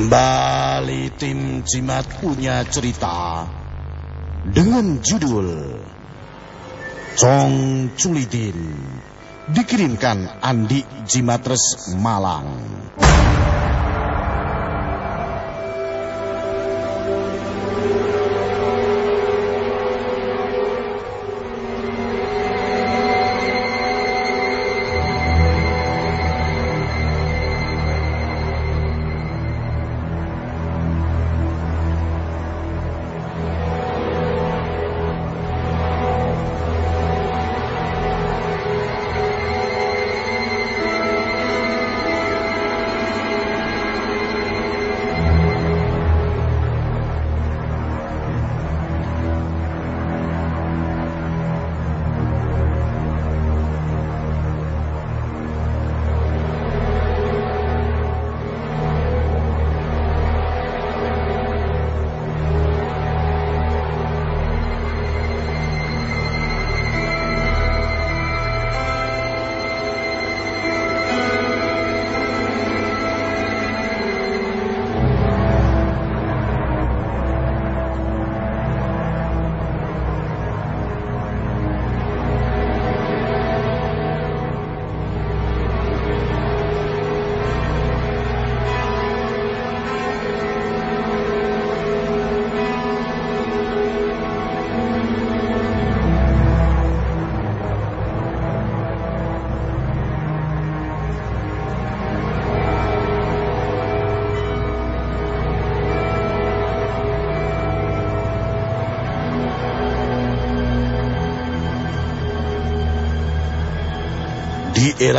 Kembali tim Jimat punya cerita dengan judul Cong Culidin dikirimkan Andi Jimatres Malang.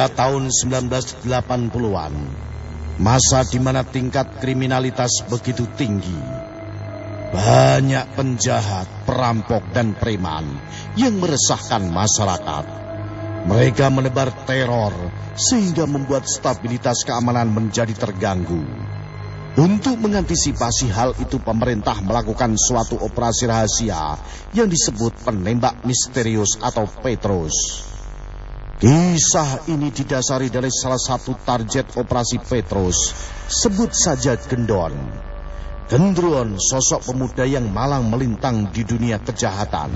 Era tahun 1980-an, masa di mana tingkat kriminalitas begitu tinggi, banyak penjahat, perampok, dan preman yang meresahkan masyarakat. Mereka menebar teror sehingga membuat stabilitas keamanan menjadi terganggu. Untuk mengantisipasi hal itu pemerintah melakukan suatu operasi rahasia yang disebut penembak misterius atau Petrus. Kisah ini didasari dari salah satu target operasi Petrus, sebut saja Gendon. Gendron sosok pemuda yang malang melintang di dunia kejahatan.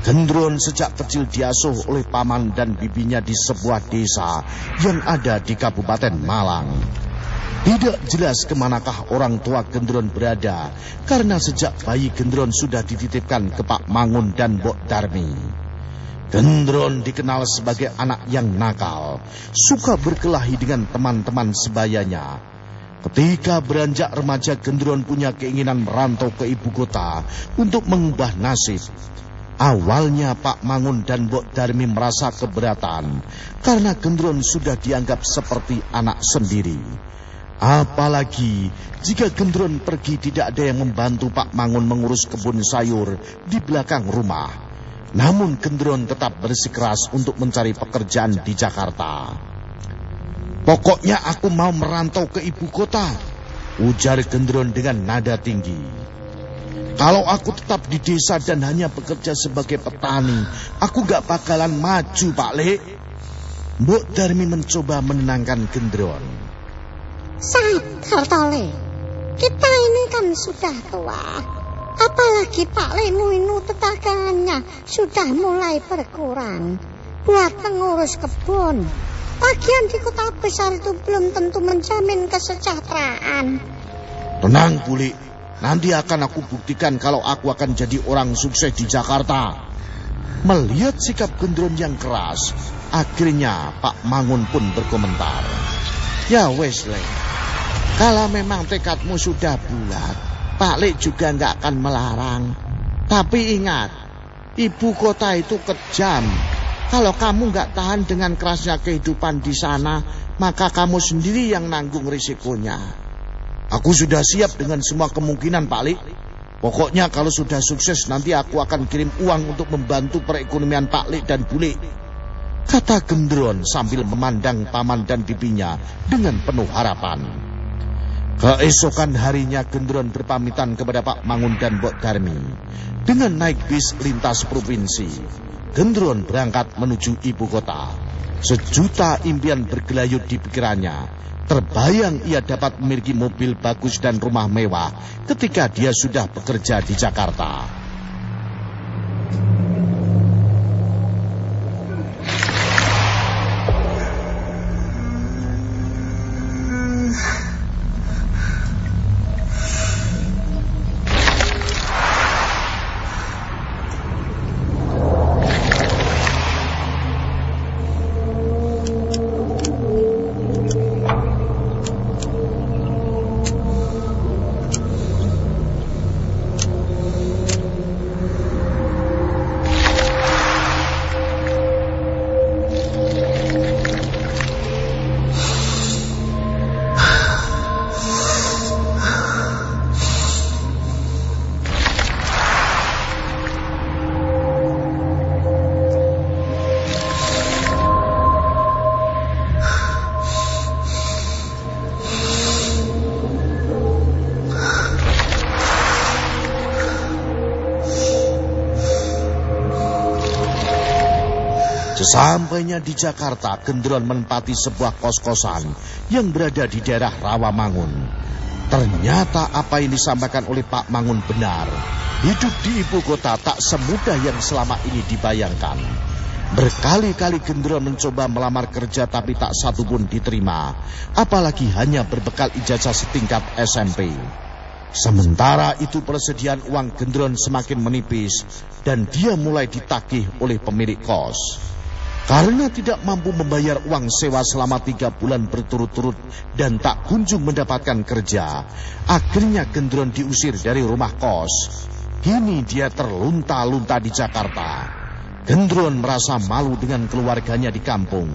Gendron sejak kecil diasuh oleh paman dan bibinya di sebuah desa yang ada di Kabupaten Malang. Tidak jelas ke manakah orang tua Gendron berada, karena sejak bayi Gendron sudah dititipkan ke Pak Mangun dan Bok Darmi. Gendron dikenal sebagai anak yang nakal, suka berkelahi dengan teman-teman sebayanya. Ketika beranjak remaja, Gendron punya keinginan merantau ke ibu kota untuk mengubah nasib. Awalnya Pak Mangun dan Bok Darmi merasa keberatan karena Gendron sudah dianggap seperti anak sendiri. Apalagi jika Gendron pergi tidak ada yang membantu Pak Mangun mengurus kebun sayur di belakang rumah. Namun Gendron tetap bersikeras untuk mencari pekerjaan di Jakarta. Pokoknya aku mau merantau ke ibu kota, ujar Gendron dengan nada tinggi. Kalau aku tetap di desa dan hanya bekerja sebagai petani, aku gak bakalan maju, Pak Le. Mbok Darmi mencoba menenangkan Gendron. Sadar tole, kita ini kan sudah tua. Apalagi Pak Lenu tetangganya sudah mulai berkurang buat pengurus kebun. Bagian di kota besar itu belum tentu menjamin kesejahteraan. Tenang, Buli. Nanti akan aku buktikan kalau aku akan jadi orang sukses di Jakarta. Melihat sikap Gendron yang keras, akhirnya Pak Mangun pun berkomentar. Ya wes, Le. Kalau memang tekadmu sudah bulat, Pak Lek juga nggak akan melarang. Tapi ingat, ibu kota itu kejam. Kalau kamu nggak tahan dengan kerasnya kehidupan di sana, maka kamu sendiri yang nanggung risikonya. Aku sudah siap dengan semua kemungkinan, Pak Lek. Pokoknya kalau sudah sukses nanti aku akan kirim uang untuk membantu perekonomian Pak Lek dan Bule. Kata Gendron sambil memandang paman dan bibinya dengan penuh harapan. Keesokan harinya Gendron berpamitan kepada Pak Mangun dan Bok Darmi. Dengan naik bis lintas provinsi, Gendron berangkat menuju ibu kota. Sejuta impian bergelayut di pikirannya. Terbayang ia dapat memiliki mobil bagus dan rumah mewah ketika dia sudah bekerja di Jakarta. Sesampainya di Jakarta, Gendron menempati sebuah kos-kosan yang berada di daerah Rawamangun. Ternyata apa yang disampaikan oleh Pak Mangun benar. Hidup di ibu kota tak semudah yang selama ini dibayangkan. Berkali-kali Gendron mencoba melamar kerja tapi tak satu pun diterima. Apalagi hanya berbekal ijazah setingkat SMP. Sementara itu persediaan uang Gendron semakin menipis dan dia mulai ditagih oleh pemilik kos. Karena tidak mampu membayar uang sewa selama tiga bulan berturut-turut dan tak kunjung mendapatkan kerja, akhirnya Gendron diusir dari rumah kos. Kini dia terlunta-lunta di Jakarta. Gendron merasa malu dengan keluarganya di kampung.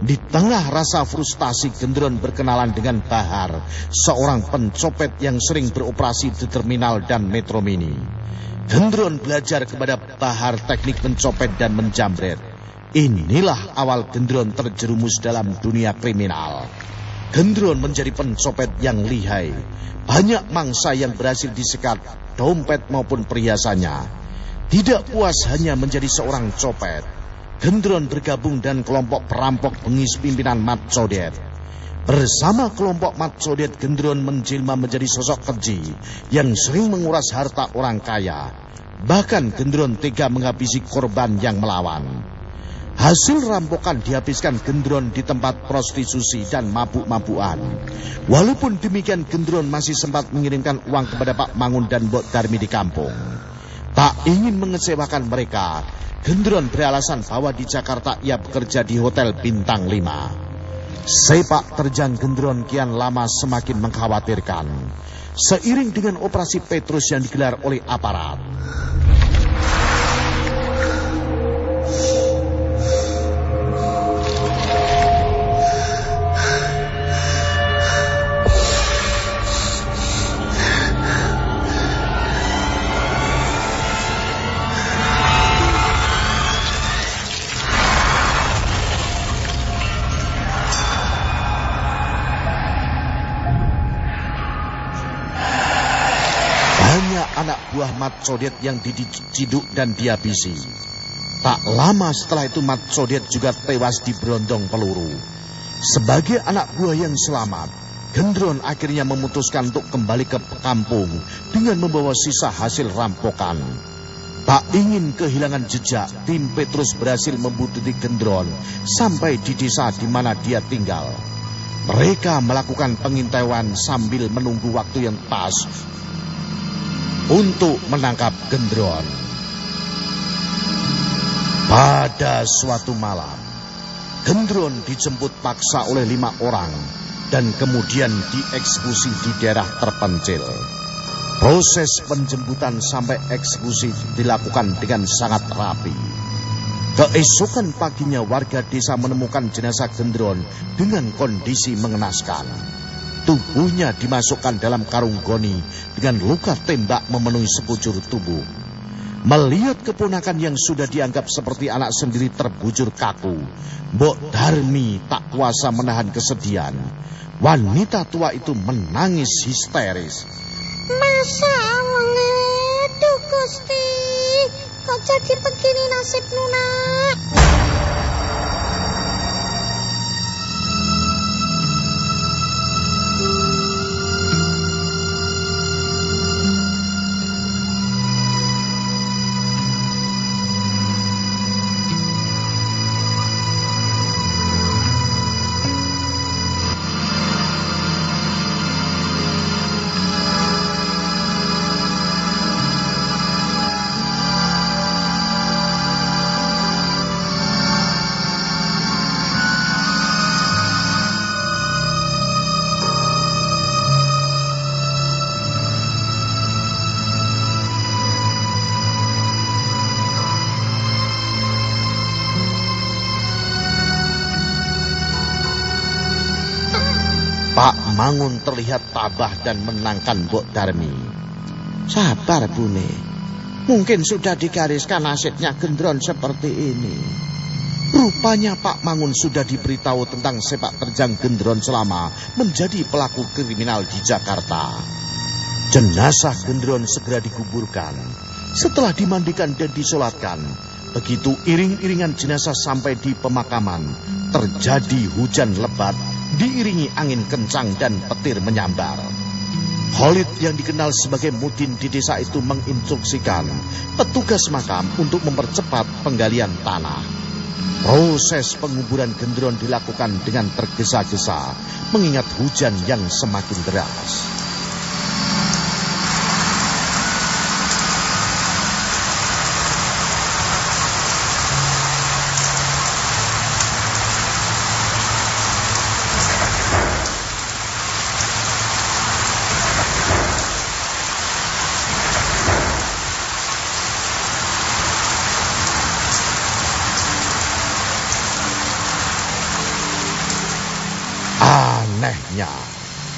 Di tengah rasa frustasi, Gendron berkenalan dengan Bahar, seorang pencopet yang sering beroperasi di terminal dan metro mini. Gendron belajar kepada Bahar teknik mencopet dan menjamret. Inilah awal Gendron terjerumus dalam dunia kriminal. Gendron menjadi pencopet yang lihai. Banyak mangsa yang berhasil disekat, dompet maupun perhiasannya. Tidak puas hanya menjadi seorang copet. Gendron bergabung dan kelompok perampok bengis pimpinan Mat Codet. Bersama kelompok Mat Codet, Gendron menjelma menjadi sosok keji yang sering menguras harta orang kaya. Bahkan Gendron tega menghabisi korban yang melawan. Hasil rampokan dihabiskan Gendron di tempat prostitusi dan mabuk-mabukan. Walaupun demikian Gendron masih sempat mengirimkan uang kepada Pak Mangun dan Mbok Darmi di kampung. Tak ingin mengecewakan mereka, Gendron beralasan bahwa di Jakarta ia bekerja di Hotel Bintang 5. Sepak terjang Gendron kian lama semakin mengkhawatirkan. Seiring dengan operasi Petrus yang digelar oleh aparat. Buah Mat Sodet yang diciduk dan dihabisi. Tak lama setelah itu Mat Sodet juga tewas di berondong peluru. Sebagai anak buah yang selamat, Gendron akhirnya memutuskan untuk kembali ke kampung dengan membawa sisa hasil rampokan. Tak ingin kehilangan jejak, tim Petrus berhasil membutuhkan Gendron sampai di desa di mana dia tinggal. Mereka melakukan pengintaian sambil menunggu waktu yang pas untuk menangkap Gendron. Pada suatu malam, Gendron dijemput paksa oleh lima orang dan kemudian dieksekusi di daerah terpencil. Proses penjemputan sampai eksekusi dilakukan dengan sangat rapi. Keesokan paginya warga desa menemukan jenazah Gendron dengan kondisi mengenaskan. Tubuhnya dimasukkan dalam karung goni dengan luka tembak memenuhi sekujur tubuh. Melihat keponakan yang sudah dianggap seperti anak sendiri terbujur kaku, Mbok Darmi tak kuasa menahan kesedihan. Wanita tua itu menangis histeris. Masa itu Gusti, kok jadi begini nasib Nuna? Mangun terlihat tabah dan menangkan Mbok Darmi. Sabar, Bune. Mungkin sudah digariskan nasibnya gendron seperti ini. Rupanya Pak Mangun sudah diberitahu tentang sepak terjang gendron selama menjadi pelaku kriminal di Jakarta. Jenazah gendron segera dikuburkan. Setelah dimandikan dan disolatkan, begitu iring-iringan jenazah sampai di pemakaman, terjadi hujan lebat diiringi angin kencang dan petir menyambar. Khalid yang dikenal sebagai Mudin di desa itu menginstruksikan petugas makam untuk mempercepat penggalian tanah. Proses penguburan gendron dilakukan dengan tergesa-gesa mengingat hujan yang semakin deras.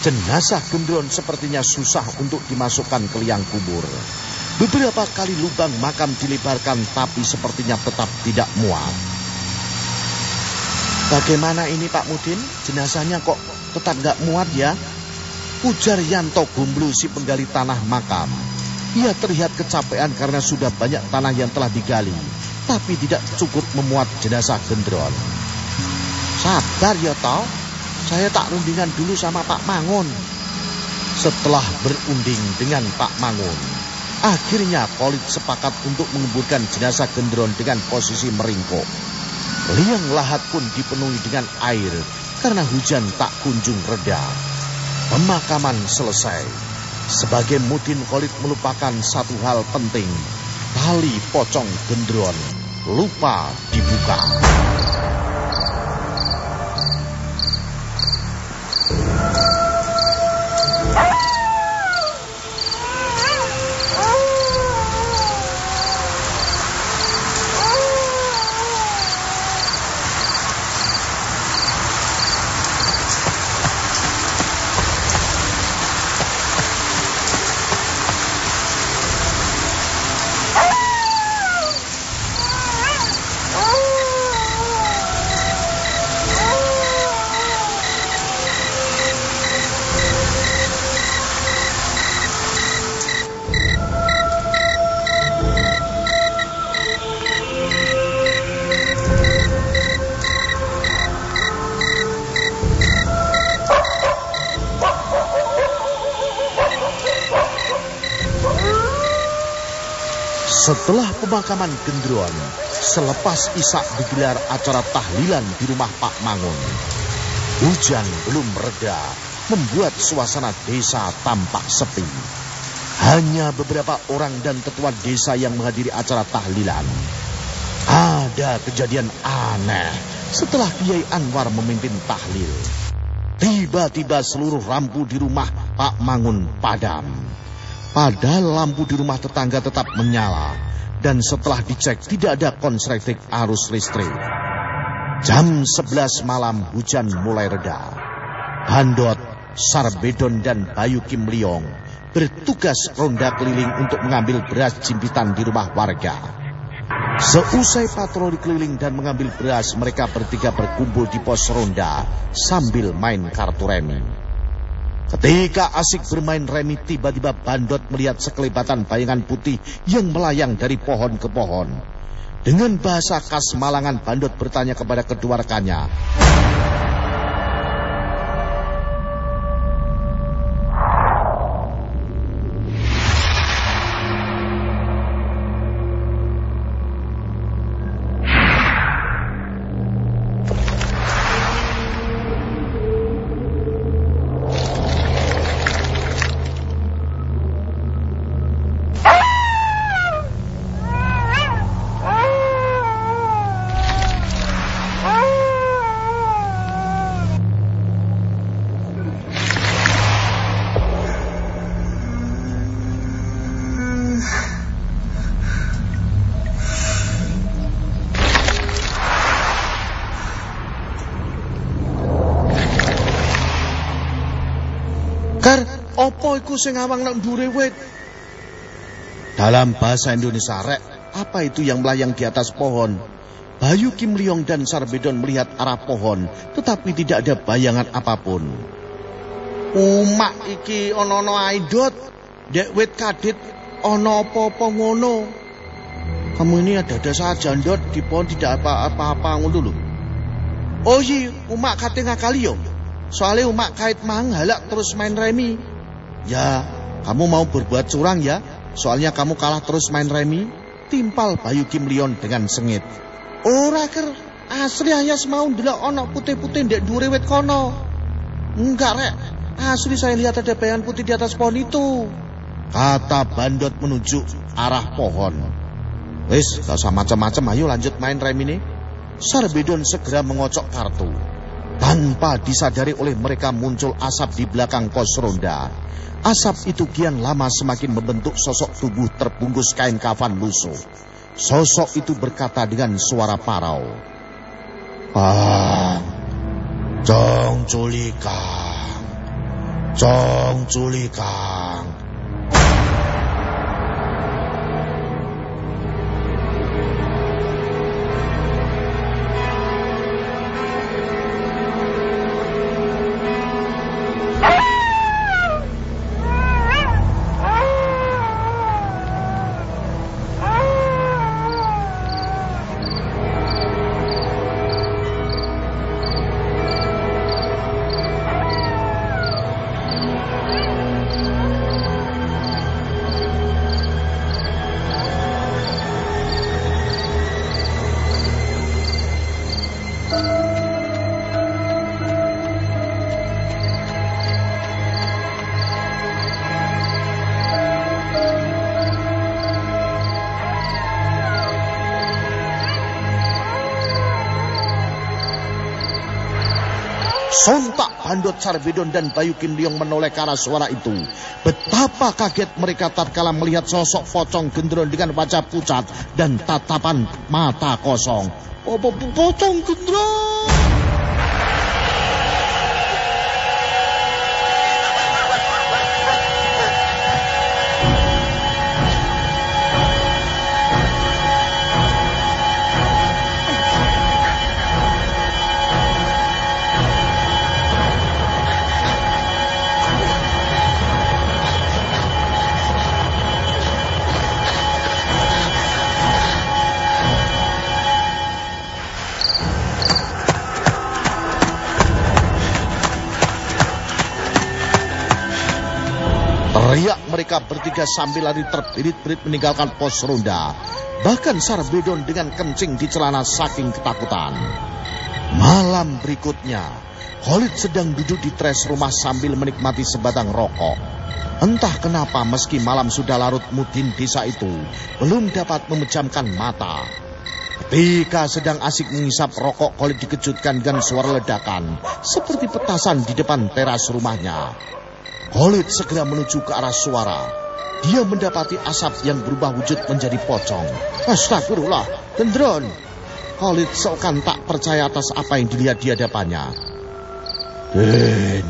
Jenazah gendron sepertinya susah untuk dimasukkan ke liang kubur. Beberapa kali lubang makam dilebarkan tapi sepertinya tetap tidak muat. Bagaimana ini Pak Mudin? Jenazahnya kok tetap nggak muat ya? Ujar Yanto Gomblu si penggali tanah makam. Ia terlihat kecapean karena sudah banyak tanah yang telah digali, tapi tidak cukup memuat jenazah gendron. Sabar ya toh, saya tak rundingan dulu sama Pak Mangun. Setelah berunding dengan Pak Mangun, akhirnya Kolit sepakat untuk menguburkan jenazah gendron dengan posisi meringkuk. Liang lahat pun dipenuhi dengan air karena hujan tak kunjung reda. Pemakaman selesai. Sebagai Mudin Kolit melupakan satu hal penting. Tali pocong gendron lupa dibuka. Setelah pemakaman gendron, selepas Isak digelar acara tahlilan di rumah Pak Mangun. Hujan belum mereda, membuat suasana desa tampak sepi. Hanya beberapa orang dan tetua desa yang menghadiri acara tahlilan. Ada kejadian aneh setelah Kiai Anwar memimpin tahlil. Tiba-tiba seluruh lampu di rumah Pak Mangun padam. Padahal lampu di rumah tetangga tetap menyala. Dan setelah dicek tidak ada konsleting arus listrik. Jam 11 malam hujan mulai reda. Handot, Sarbedon dan Bayu Kim Liong bertugas ronda keliling untuk mengambil beras jimpitan di rumah warga. Seusai patroli keliling dan mengambil beras, mereka bertiga berkumpul di pos ronda sambil main kartu remi. Ketika asik bermain remi, tiba-tiba Bandot melihat sekelibatan bayangan putih yang melayang dari pohon ke pohon. Dengan bahasa khas Malangan, Bandot bertanya kepada kedua rekannya. Apa iku sing ngawang nang ndure wit? Dalam bahasa Indonesia rek, apa itu yang melayang di atas pohon? Bayu Kim Liong dan Sarbedon melihat arah pohon, tetapi tidak ada bayangan apa pun. Umak iki ana-ana aidot. Dek wit kadit ana apa-apa ngono. Kamu ini ada-ada saja, Dot. Di pohon tidak apa-apa ngono lho. Oh iya, umak kate ngakali yo. Soalnya umak kait mang halak terus main remi. Ya, kamu mau berbuat curang ya? Soalnya kamu kalah terus main remi? Timpal Bayu Kim Lion dengan sengit. Ora ker, asli ayas mau ndelok ana putih-putih ndek dhuwure wit kono. Enggak, Rek. Asli saya lihat ada bayangan putih di atas pohon itu. Kata Bandot menunjuk arah pohon. Wis, gak usah macam-macam, ayo lanjut main rem ini. Sarbedon segera mengocok kartu. Tanpa disadari oleh mereka muncul asap di belakang pos ronda. Asap itu kian lama semakin membentuk sosok tubuh terbungkus kain kafan lusuh. Sosok itu berkata dengan suara parau. Ah, Jong Culikang, Jong Culikang. Sontak Bandot Sarbedon dan Bayu Kim Liong menoleh ke arah suara itu. Betapa kaget mereka tatkala melihat sosok pocong gendron dengan wajah pucat dan tatapan mata kosong. Oh, po- po- pocong gendron. Teriak mereka bertiga sambil lari terbirit-birit meninggalkan pos ronda. Bahkan Sarbedon dengan kencing di celana saking ketakutan. Malam berikutnya, Khalid sedang duduk di teras rumah sambil menikmati sebatang rokok. Entah kenapa meski malam sudah larut mudin desa itu, belum dapat memejamkan mata. Ketika sedang asik mengisap rokok, Khalid dikejutkan dengan suara ledakan, seperti petasan di depan teras rumahnya. Khalid segera menuju ke arah suara. Dia mendapati asap yang berubah wujud menjadi pocong. Astagfirullah, gendron. Khalid seakan tak percaya atas apa yang dilihat di hadapannya. Den,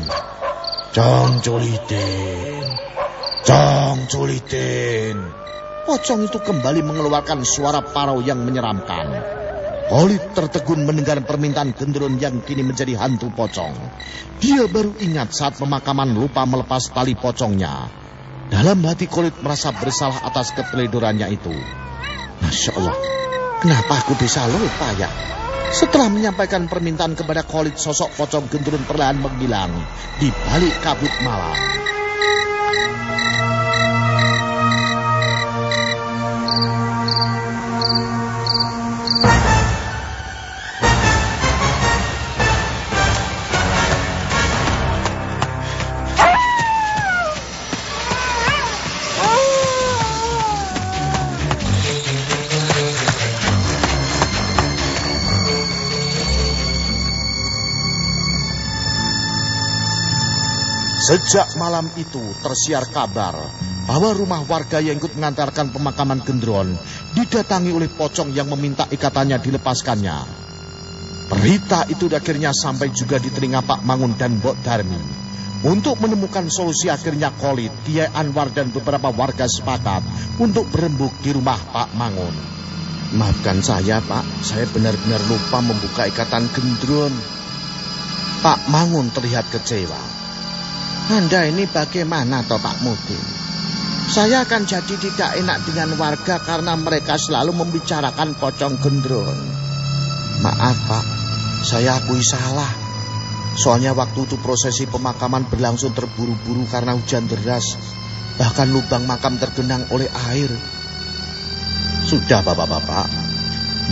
Jong Culitin, Jong Culitin. Pocong itu kembali mengeluarkan suara parau yang menyeramkan. Khalid tertegun mendengar permintaan gendron yang kini menjadi hantu pocong. Dia baru ingat saat pemakaman lupa melepas tali pocongnya. Dalam hati Khalid merasa bersalah atas keteledorannya itu. Masya Allah, kenapa aku bisa lupa ya? Setelah menyampaikan permintaan kepada Khalid, sosok pocong gendron perlahan menghilang di balik kabut malam. Sejak malam itu tersiar kabar bahwa rumah warga yang ikut mengantarkan pemakaman gendron didatangi oleh pocong yang meminta ikatannya dilepaskannya. Berita itu akhirnya sampai juga di telinga Pak Mangun dan Mbok Darmi. Untuk menemukan solusi akhirnya Khalid, Kiai Anwar dan beberapa warga sepakat untuk berembuk di rumah Pak Mangun. Maafkan saya, Pak. Saya benar-benar lupa membuka ikatan gendron. Pak Mangun terlihat kecewa. Anda ini bagaimana toh Pak Mudin? Saya akan jadi tidak enak dengan warga karena mereka selalu membicarakan pocong gendron. Maaf Pak, saya akui salah. Soalnya waktu itu prosesi pemakaman berlangsung terburu-buru karena hujan deras. Bahkan lubang makam tergenang oleh air. Sudah bapak-bapak,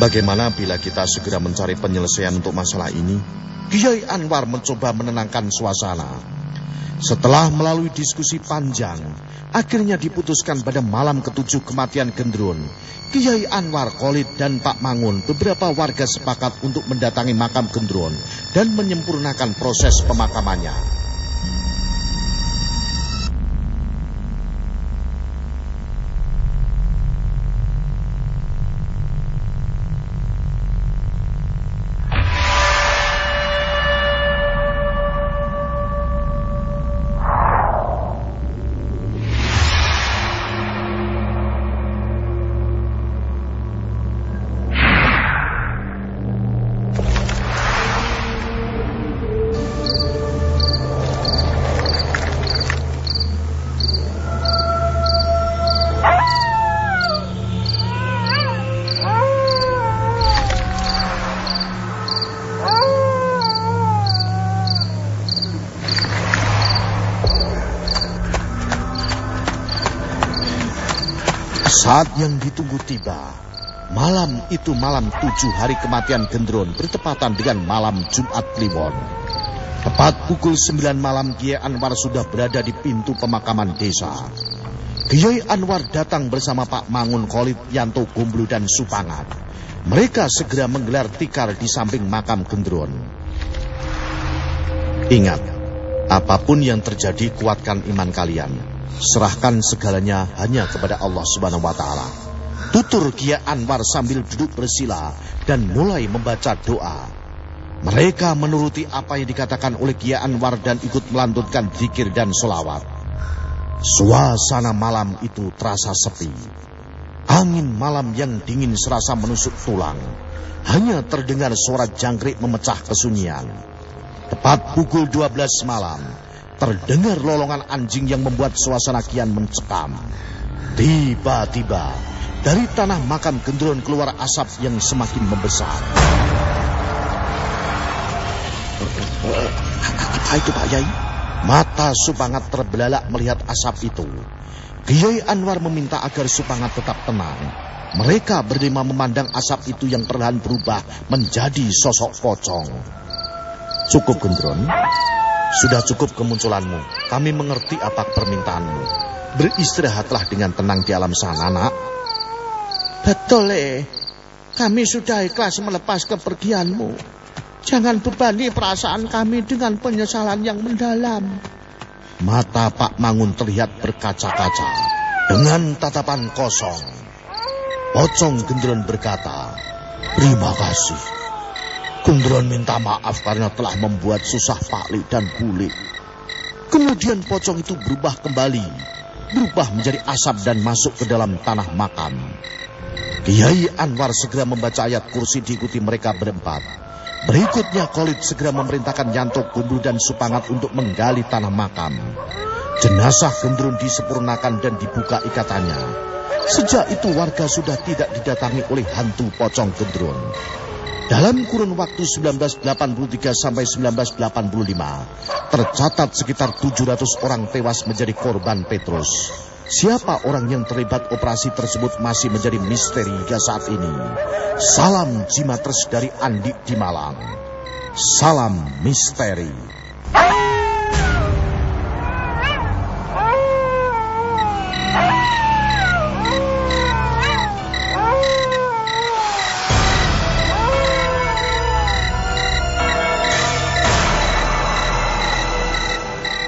bagaimana bila kita segera mencari penyelesaian untuk masalah ini? Kiai Anwar mencoba menenangkan suasana. Setelah melalui diskusi panjang, akhirnya diputuskan pada malam ketujuh kematian Gendron Kiai Anwar Khalid dan Pak Mangun beberapa warga sepakat untuk mendatangi makam Gendron dan menyempurnakan proses pemakamannya. Saat yang ditunggu tiba, malam itu malam tujuh hari kematian Gendron bertepatan dengan malam Jumat Kliwon. Tepat pukul sembilan malam Kiai Anwar sudah berada di pintu pemakaman desa. Kiai Anwar datang bersama Pak Mangun Khalid Yanto Gomblu dan Supangat. Mereka segera menggelar tikar di samping makam Gendron. Ingat, apa pun yang terjadi kuatkan iman kalian. Serahkan segalanya hanya kepada Allah Subhanahu wa taala. Tutur Kia Anwar sambil duduk bersila dan mulai membaca doa. Mereka menuruti apa yang dikatakan oleh Kia Anwar dan ikut melantunkan zikir dan solawat. Suasana malam itu terasa sepi. Angin malam yang dingin serasa menusuk tulang. Hanya terdengar suara jangkrik memecah kesunyian. Tepat pukul 12 malam, terdengar lolongan anjing yang membuat suasana kian mencekam. Tiba-tiba, dari tanah makam gendron keluar asap yang semakin membesar. Apa itu Pak Yai? Mata Supangat terbelalak melihat asap itu. Kiai Anwar meminta agar Supangat tetap tenang. Mereka berlima memandang asap itu yang perlahan berubah menjadi sosok pocong. Cukup gendron, sudah cukup kemunculanmu. Kami mengerti apa permintaanmu. Beristirahatlah dengan tenang di alam sana, nak. Betul, eh. Kami sudah ikhlas melepas kepergianmu. Jangan bebani perasaan kami dengan penyesalan yang mendalam. Mata Pak Mangun terlihat berkaca-kaca. Dengan tatapan kosong. Pocong gendron berkata, Terima kasih. Kundron minta maaf karena telah membuat susah Pak dan Bule. Kemudian pocong itu berubah kembali, berubah menjadi asap dan masuk ke dalam tanah makam. Kiai Anwar segera membaca ayat kursi diikuti mereka berempat. Berikutnya Khalid segera memerintahkan Yanto Gundul dan Supangat untuk menggali tanah makam. Jenazah Gendrun disempurnakan dan dibuka ikatannya. Sejak itu warga sudah tidak didatangi oleh hantu pocong Gendrun. Dalam kurun waktu 1983 sampai 1985, tercatat sekitar 700 orang tewas menjadi korban Petrus. Siapa orang yang terlibat operasi tersebut masih menjadi misteri hingga saat ini. Salam Jimatres dari Andi di Malang. Salam misteri.